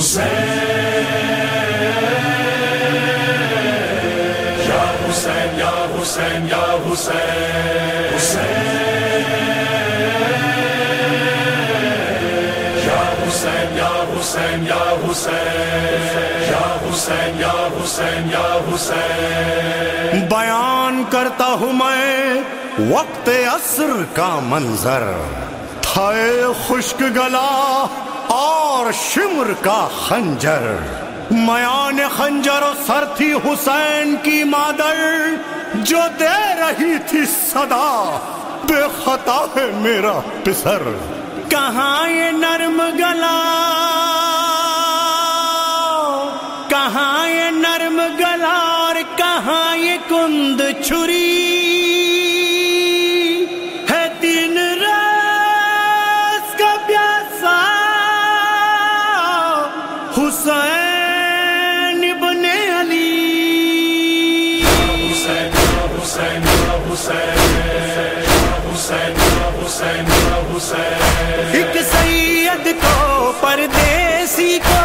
حسین حسین بیان کرتا ہوں میں وقت عصر کا منظر تھے خشک گلا اور شمر کا خنجر۔ میان خنجر و سر تھی حسین کی مادر، جو دے رہی تھی صدا۔ بے خطا ہے میرا پسر۔ کہاں یہ نرم گلا؟ کہاں یہ نرم گلا اور کہاں یہ کند چھری؟ حسین حسین حسین حسین ایک سید کو پردیسی کو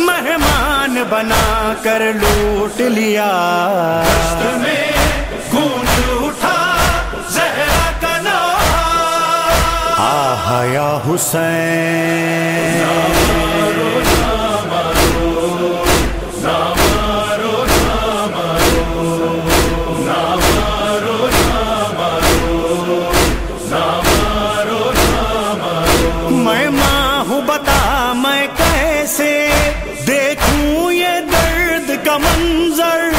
مہمان بنا کر لوٹ لیا۔ میں گونج اٹھا زہرا کا نام آہا یا حسین۔ منظر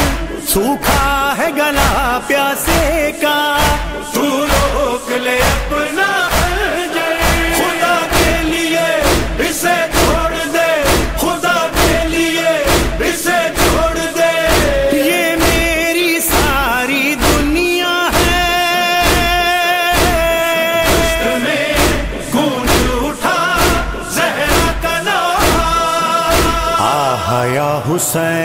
سوکھا ہے گلا پیاسے کا۔ تو روک لے اپنا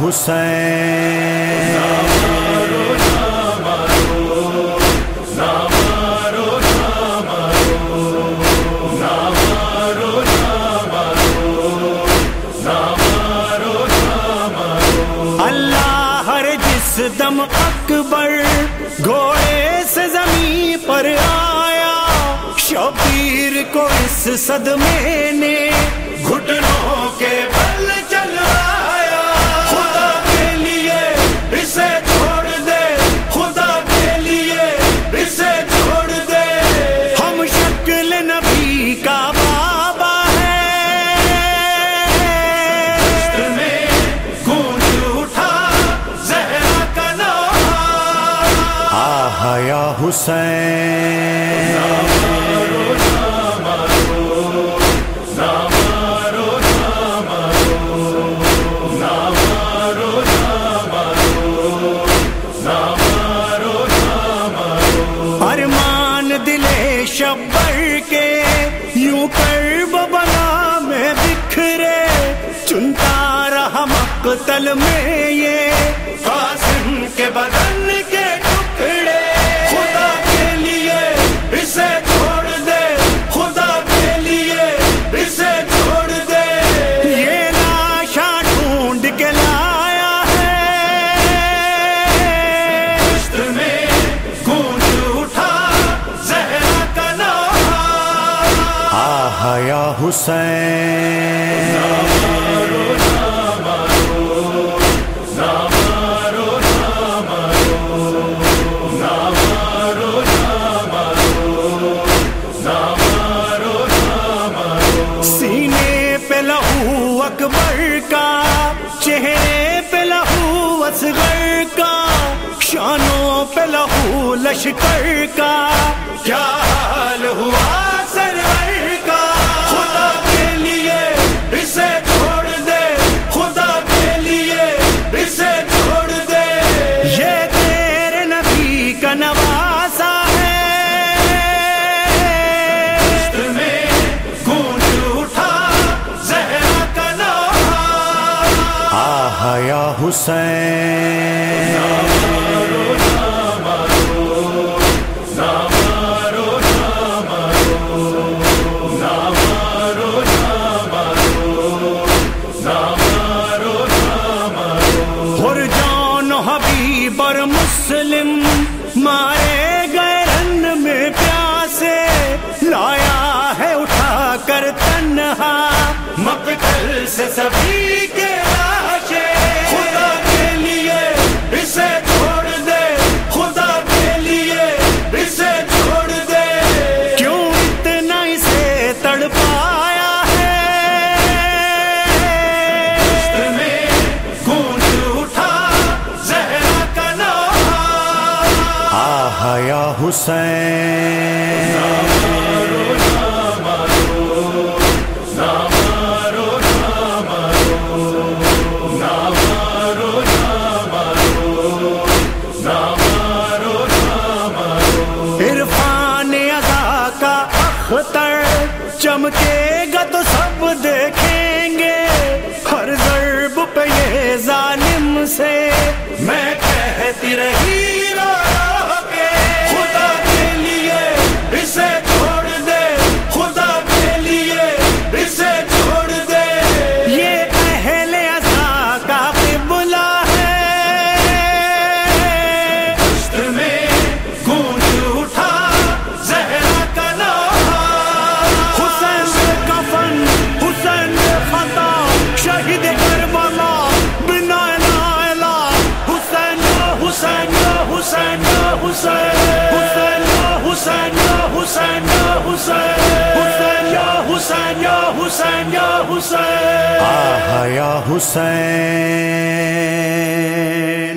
حسین اللہ ہر جس دم اکبر گھوڑے سے زمین پر آیا شبیر کو اس صدمے نے گھٹنوں بکھرے چنتا رہا مقتل میں یہ قاسم کے بدن آہا یا حسین اکبر کا، چہرے پہ لہو اصغر کا، شانوں پہ لہو لشکر کا۔ کیا حال ہوا؟ حسین اختر چمکے حسین۔ یا حسین آہا یا حسین۔